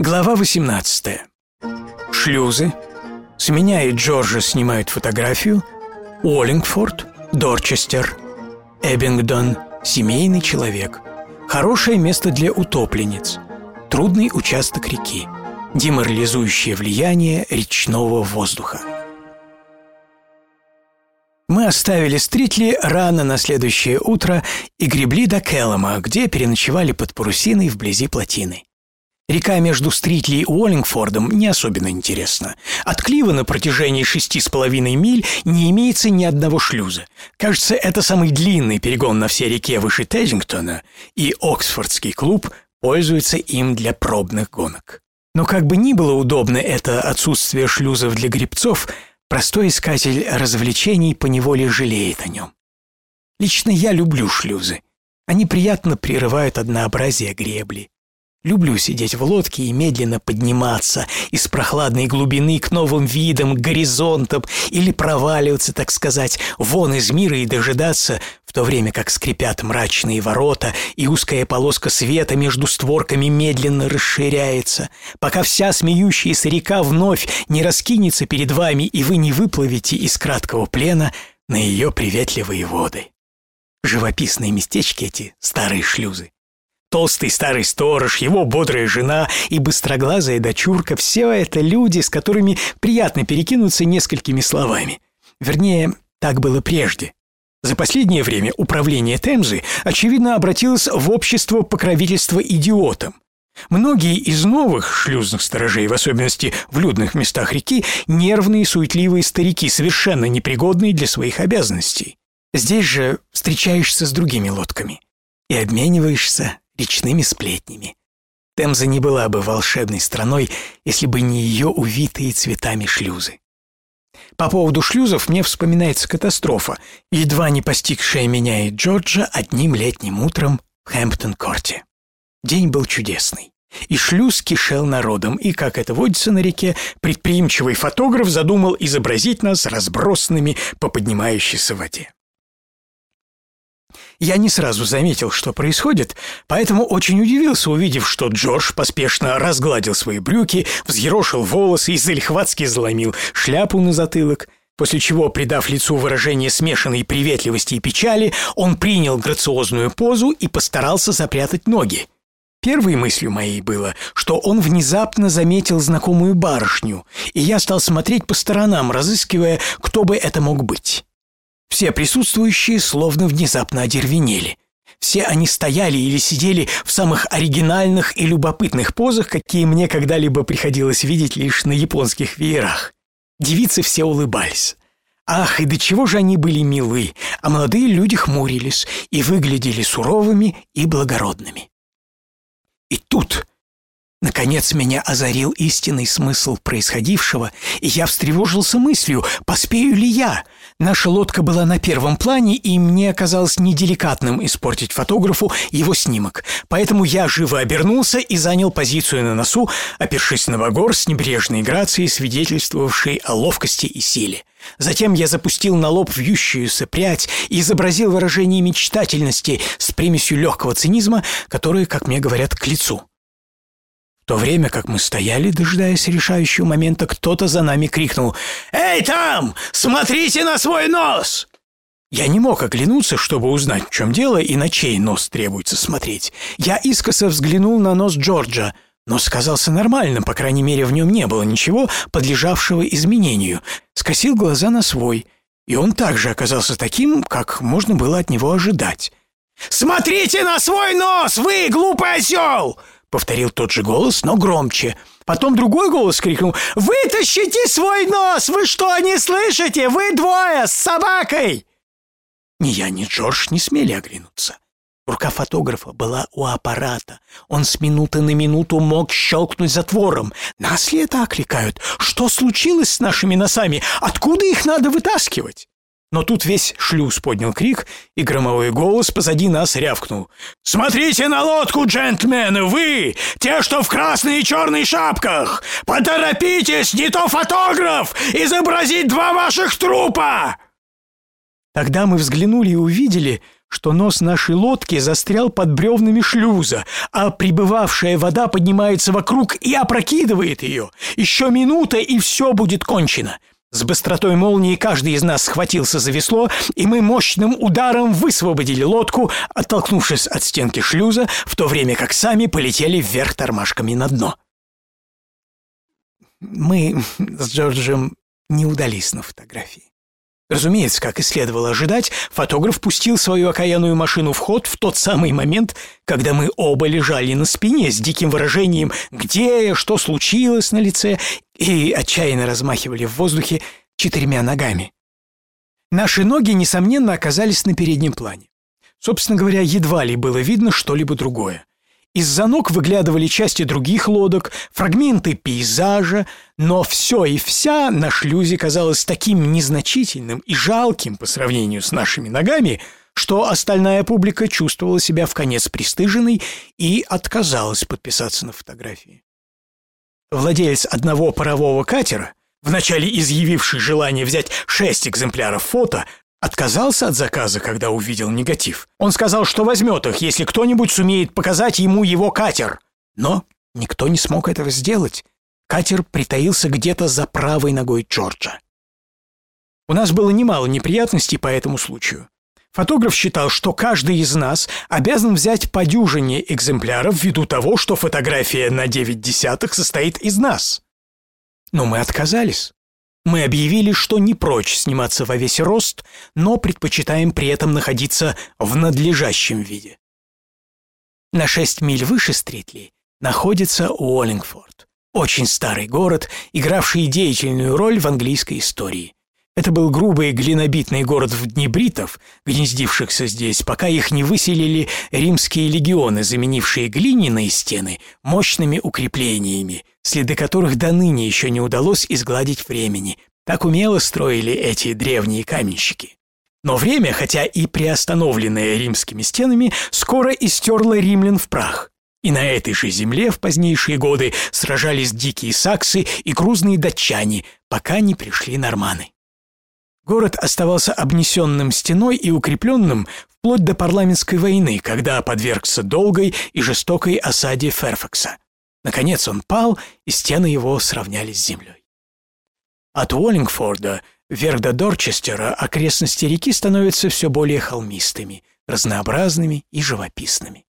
Глава 18. Шлюзы. С меня и Джорджа снимают фотографию. Уоллингфорд, Дорчестер, Эббингдон, семейный человек. Хорошее место для утопленниц. Трудный участок реки. Деморализующее влияние речного воздуха. Мы оставили Стритли рано на следующее утро и гребли до Келлама, где переночевали под парусиной вблизи плотины. Река между Стритли и Уоллингфордом не особенно интересна. От Клива на протяжении шести с половиной миль не имеется ни одного шлюза. Кажется, это самый длинный перегон на всей реке выше Тезингтона, и Оксфордский клуб пользуется им для пробных гонок. Но как бы ни было удобно это отсутствие шлюзов для гребцов, простой искатель развлечений поневоле жалеет о нем. Лично я люблю шлюзы. Они приятно прерывают однообразие гребли. Люблю сидеть в лодке и медленно подниматься из прохладной глубины к новым видам, к горизонтам или проваливаться, так сказать, вон из мира и дожидаться, в то время как скрипят мрачные ворота и узкая полоска света между створками медленно расширяется, пока вся смеющаяся река вновь не раскинется перед вами и вы не выплывете из краткого плена на ее приветливые воды. Живописные местечки эти старые шлюзы. Толстый старый сторож, его бодрая жена и быстроглазая дочурка – все это люди, с которыми приятно перекинуться несколькими словами. Вернее, так было прежде. За последнее время управление Темзы, очевидно, обратилось в общество покровительства идиотам. Многие из новых шлюзных сторожей, в особенности в людных местах реки, нервные, суетливые старики, совершенно непригодные для своих обязанностей. Здесь же встречаешься с другими лодками и обмениваешься речными сплетнями. Темза не была бы волшебной страной, если бы не ее увитые цветами шлюзы. По поводу шлюзов мне вспоминается катастрофа, едва не постигшая меня и Джорджа одним летним утром в Хэмптон-корте. День был чудесный. И шлюз кишел народом, и, как это водится на реке, предприимчивый фотограф задумал изобразить нас разбросанными по поднимающейся воде. Я не сразу заметил, что происходит, поэтому очень удивился, увидев, что Джордж поспешно разгладил свои брюки, взъерошил волосы и залихватски заломил шляпу на затылок, после чего, придав лицу выражение смешанной приветливости и печали, он принял грациозную позу и постарался запрятать ноги. Первой мыслью моей было, что он внезапно заметил знакомую барышню, и я стал смотреть по сторонам, разыскивая, кто бы это мог быть. Все присутствующие словно внезапно одервенели. Все они стояли или сидели в самых оригинальных и любопытных позах, какие мне когда-либо приходилось видеть лишь на японских веерах. Девицы все улыбались. Ах, и до чего же они были милы, а молодые люди хмурились и выглядели суровыми и благородными. И тут, наконец, меня озарил истинный смысл происходившего, и я встревожился мыслью, поспею ли я — Наша лодка была на первом плане, и мне оказалось неделикатным испортить фотографу его снимок. Поэтому я живо обернулся и занял позицию на носу, опершись на багор с небрежной грацией, свидетельствовавшей о ловкости и силе. Затем я запустил на лоб вьющуюся прядь и изобразил выражение мечтательности с примесью легкого цинизма, которые, как мне говорят, к лицу то время как мы стояли, дожидаясь решающего момента, кто-то за нами крикнул «Эй, там! Смотрите на свой нос!» Я не мог оглянуться, чтобы узнать, в чем дело и на чей нос требуется смотреть. Я искоса взглянул на нос Джорджа. Нос казался нормальным, по крайней мере, в нем не было ничего, подлежавшего изменению. Скосил глаза на свой, и он также оказался таким, как можно было от него ожидать. «Смотрите на свой нос, вы, глупый осел!» — повторил тот же голос, но громче. Потом другой голос крикнул «Вытащите свой нос! Вы что, не слышите? Вы двое с собакой!» Ни я, ни Джордж не смели оглянуться. Рука фотографа была у аппарата. Он с минуты на минуту мог щелкнуть затвором. Нас ли это окликают? Что случилось с нашими носами? Откуда их надо вытаскивать? Но тут весь шлюз поднял крик, и громовой голос позади нас рявкнул. «Смотрите на лодку, джентльмены, вы, те, что в красной и черной шапках! Поторопитесь, не то фотограф! Изобразить два ваших трупа!» Тогда мы взглянули и увидели, что нос нашей лодки застрял под бревнами шлюза, а прибывавшая вода поднимается вокруг и опрокидывает ее. Еще минута, и все будет кончено. С быстротой молнии каждый из нас схватился за весло, и мы мощным ударом высвободили лодку, оттолкнувшись от стенки шлюза, в то время как сами полетели вверх тормашками на дно. Мы с Джорджем не удались на фотографии. Разумеется, как и следовало ожидать, фотограф пустил свою окаянную машину в ход в тот самый момент, когда мы оба лежали на спине с диким выражением «Где я? Что случилось?» на лице и отчаянно размахивали в воздухе четырьмя ногами. Наши ноги, несомненно, оказались на переднем плане. Собственно говоря, едва ли было видно что-либо другое. Из-за ног выглядывали части других лодок, фрагменты пейзажа, но все и вся на шлюзе казалось таким незначительным и жалким по сравнению с нашими ногами, что остальная публика чувствовала себя в конец пристыженной и отказалась подписаться на фотографии. Владелец одного парового катера, вначале изъявивший желание взять шесть экземпляров фото, Отказался от заказа, когда увидел негатив. Он сказал, что возьмет их, если кто-нибудь сумеет показать ему его катер. Но никто не смог этого сделать. Катер притаился где-то за правой ногой Джорджа. У нас было немало неприятностей по этому случаю. Фотограф считал, что каждый из нас обязан взять по дюжине экземпляров ввиду того, что фотография на 9 десятых состоит из нас. Но мы отказались. Мы объявили, что не прочь сниматься во весь рост, но предпочитаем при этом находиться в надлежащем виде. На шесть миль выше Стритли находится Уоллингфорд, очень старый город, игравший деятельную роль в английской истории. Это был грубый глинобитный город в дни бритов, гнездившихся здесь, пока их не выселили римские легионы, заменившие глиняные стены мощными укреплениями, следы которых до ныне еще не удалось изгладить времени. Так умело строили эти древние каменщики. Но время, хотя и приостановленное римскими стенами, скоро истерло римлян в прах. И на этой же земле в позднейшие годы сражались дикие саксы и грузные датчане, пока не пришли норманы. Город оставался обнесенным стеной и укрепленным вплоть до парламентской войны, когда подвергся долгой и жестокой осаде Ферфакса. Наконец он пал, и стены его сравнялись с землей. От Уоллингфорда вверх до Дорчестера окрестности реки становятся все более холмистыми, разнообразными и живописными.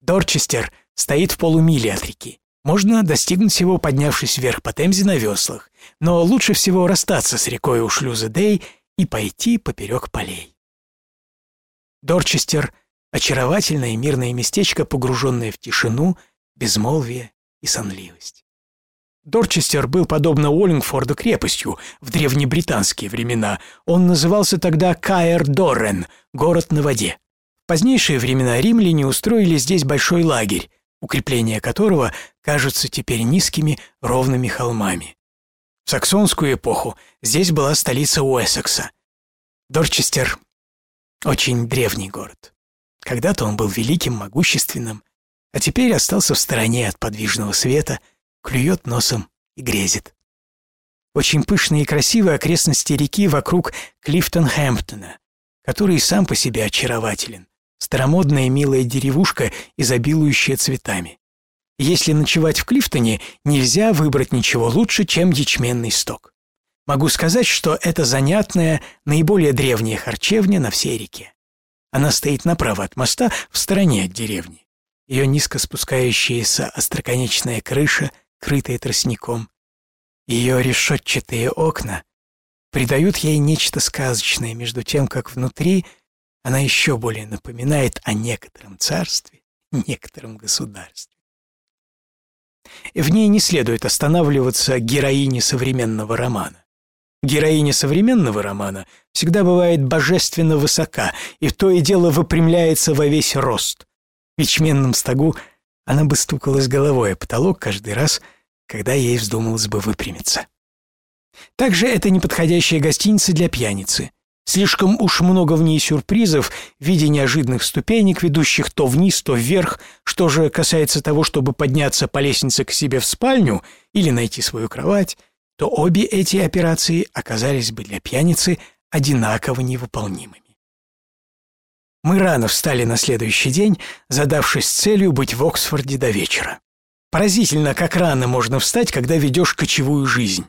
Дорчестер стоит в полумиле от реки. Можно достигнуть его, поднявшись вверх по Темзе на веслах, но лучше всего расстаться с рекой у шлюза Дей и пойти поперек полей. Дорчестер — очаровательное и мирное местечко, погруженное в тишину, безмолвие и сонливость. Дорчестер был, подобно Уоллингфорду, крепостью в древнебританские времена. Он назывался тогда Каэр-Доррен, город на воде. В позднейшие времена римляне устроили здесь большой лагерь, укрепления которого кажутся теперь низкими ровными холмами. В саксонскую эпоху здесь была столица Уэссекса. Дорчестер — очень древний город. Когда-то он был великим, могущественным, а теперь остался в стороне от подвижного света, клюет носом и грезит. Очень пышные и красивые окрестности реки вокруг Клифтон-Хэмптона, который сам по себе очарователен. Старомодная милая деревушка, изобилующая цветами. Если ночевать в Клифтоне, нельзя выбрать ничего лучше, чем ячменный сток. Могу сказать, что это занятная, наиболее древняя харчевня на всей реке. Она стоит направо от моста, в стороне от деревни. Ее низко спускающаяся остроконечная крыша, крытая тростником. Ее решетчатые окна придают ей нечто сказочное, между тем, как внутри она еще более напоминает о некотором царстве, некотором государстве. В ней не следует останавливаться героине современного романа. Героиня современного романа всегда бывает божественно высока и то и дело выпрямляется во весь рост. В ячменном стогу она бы стукалась головой о потолок каждый раз, когда ей вздумалось бы выпрямиться. Также это неподходящая гостиница для пьяницы. Слишком уж много в ней сюрпризов в виде неожиданных ступенек, ведущих то вниз, то вверх. Что же касается того, чтобы подняться по лестнице к себе в спальню или найти свою кровать, то обе эти операции оказались бы для пьяницы одинаково невыполнимыми. Мы рано встали на следующий день, задавшись целью быть в Оксфорде до вечера. Поразительно, как рано можно встать, когда ведешь кочевую жизнь.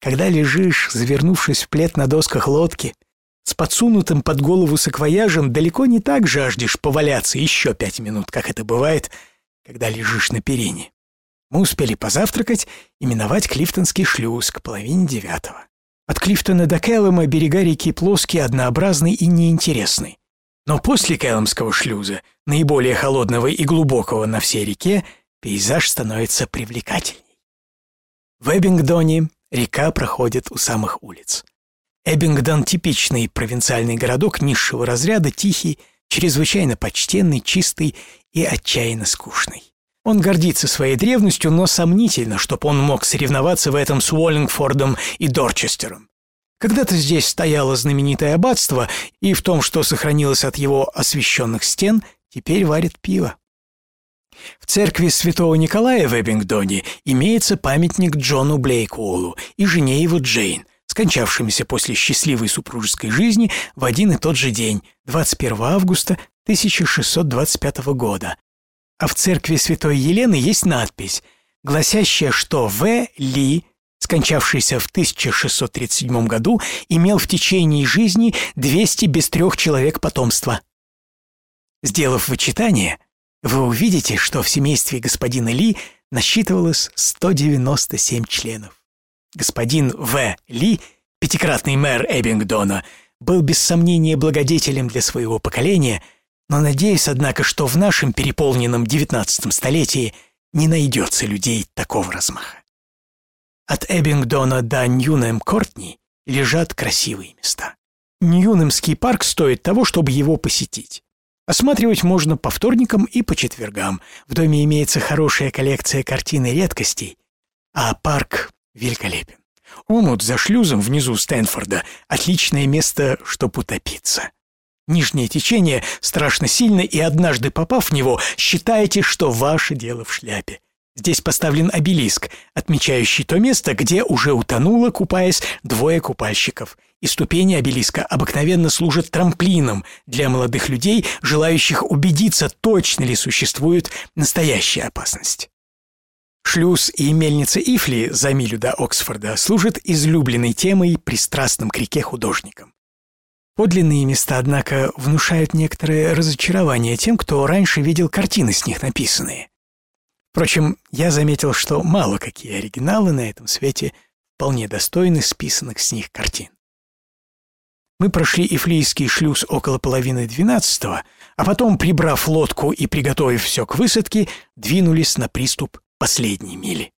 Когда лежишь, завернувшись в плед на досках лодки, с подсунутым под голову саквояжем, далеко не так жаждешь поваляться еще пять минут, как это бывает, когда лежишь на перине. Мы успели позавтракать и миновать Клифтонский шлюз к половине девятого. От Клифтона до Кэллома берега реки плоские, однообразны и неинтересны. Но после Кэлломского шлюза, наиболее холодного и глубокого на всей реке, пейзаж становится привлекательней. В Эббингдоне река проходит у самых улиц. Эббингдон – типичный провинциальный городок низшего разряда, тихий, чрезвычайно почтенный, чистый и отчаянно скучный. Он гордится своей древностью, но сомнительно, чтобы он мог соревноваться в этом с Уоллингфордом и Дорчестером. Когда-то здесь стояло знаменитое аббатство, и в том, что сохранилось от его освященных стен, теперь варит пиво. В церкви святого Николая в Эббингдоне имеется памятник Джону Блейкуолу и жене его Джейн, скончавшимися после счастливой супружеской жизни в один и тот же день, 21 августа 1625 года, а в церкви Святой Елены есть надпись, гласящая, что В. Ли, скончавшийся в 1637 году, имел в течение жизни 200 без трех человек потомства. Сделав вычитание, вы увидите, что в семействе господина Ли насчитывалось 197 членов. Господин В. Ли, пятикратный мэр Эббингдона, был без сомнения благодетелем для своего поколения – но надеюсь, однако, что в нашем переполненном девятнадцатом столетии не найдется людей такого размаха. От Эббингдона до Ньюнем-Кортни лежат красивые места. Ньюнемский парк стоит того, чтобы его посетить. Осматривать можно по вторникам и по четвергам. В доме имеется хорошая коллекция картин и редкостей, а парк великолепен. Омут за шлюзом внизу Стэнфорда – отличное место, чтобы утопиться. Нижнее течение страшно сильно, и однажды попав в него, считаете, что ваше дело в шляпе. Здесь поставлен обелиск, отмечающий то место, где уже утонуло, купаясь, двое купальщиков. И ступени обелиска обыкновенно служат трамплином для молодых людей, желающих убедиться, точно ли существует настоящая опасность. Шлюз и мельница Ифли за милю до Оксфорда служат излюбленной темой пристрастным к реке художникам. Подлинные места, однако, внушают некоторое разочарование тем, кто раньше видел картины с них написанные. Впрочем, я заметил, что мало какие оригиналы на этом свете вполне достойны списанных с них картин. Мы прошли Ифлийский шлюз около половины двенадцатого, а потом, прибрав лодку и приготовив все к высадке, двинулись на приступ последней мили.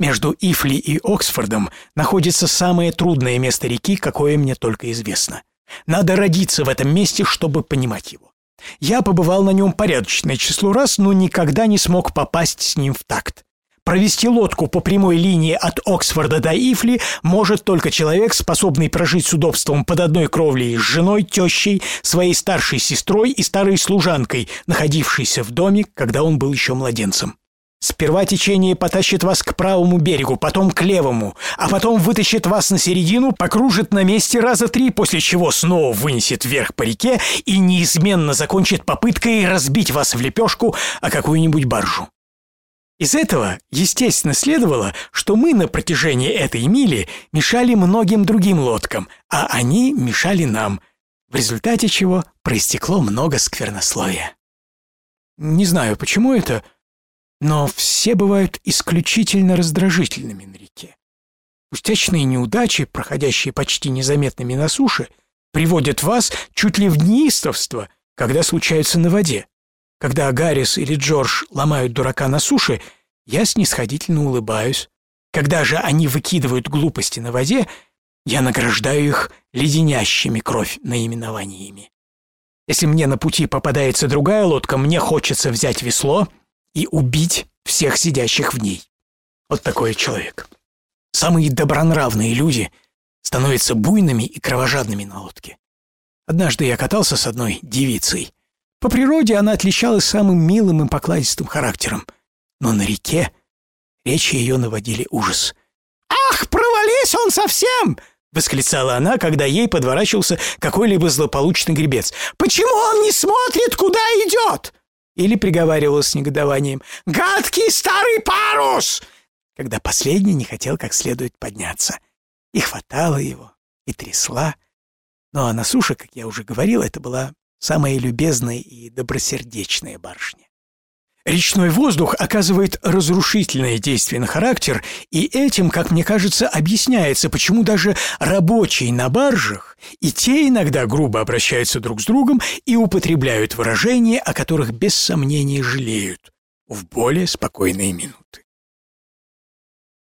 Между Ифли и Оксфордом находится самое трудное место реки, какое мне только известно. Надо родиться в этом месте, чтобы понимать его. Я побывал на нем порядочное число раз, но никогда не смог попасть с ним в такт. Провести лодку по прямой линии от Оксфорда до Ифли может только человек, способный прожить с удобством под одной кровлей с женой, тещей, своей старшей сестрой и старой служанкой, находившейся в доме, когда он был еще младенцем. Сперва течение потащит вас к правому берегу, потом к левому, а потом вытащит вас на середину, покружит на месте раза три, после чего снова вынесет вверх по реке и неизменно закончит попыткой разбить вас в лепешку о какую-нибудь баржу. Из этого, естественно, следовало, что мы на протяжении этой мили мешали многим другим лодкам, а они мешали нам, в результате чего проистекло много сквернословия. Не знаю, почему это, но все бывают исключительно раздражительными на реке. Пустячные неудачи, проходящие почти незаметными на суше, приводят вас чуть ли в неистовство, когда случаются на воде. Когда Гаррис или Джордж ломают дурака на суше, я снисходительно улыбаюсь. Когда же они выкидывают глупости на воде, я награждаю их леденящими кровь наименованиями. Если мне на пути попадается другая лодка, мне хочется взять весло — и убить всех сидящих в ней. Вот такой человек. Самые добронравные люди становятся буйными и кровожадными на лодке. Однажды я катался с одной девицей. По природе она отличалась самым милым и покладистым характером, но на реке речи ее наводили ужас. «Ах, провались он совсем!» — восклицала она, когда ей подворачивался какой-либо злополучный гребец. «Почему он не смотрит, куда идет?» Или приговаривала с негодованием «Гадкий старый парус!» когда последний не хотел как следует подняться. И хватала его, и трясла. Ну а на суше, как я уже говорил, это была самая любезная и добросердечная барышня. Речной воздух оказывает разрушительное действие на характер, и этим, как мне кажется, объясняется, почему даже рабочие на баржах и те иногда грубо обращаются друг с другом и употребляют выражения, о которых без сомнения жалеют в более спокойные минуты.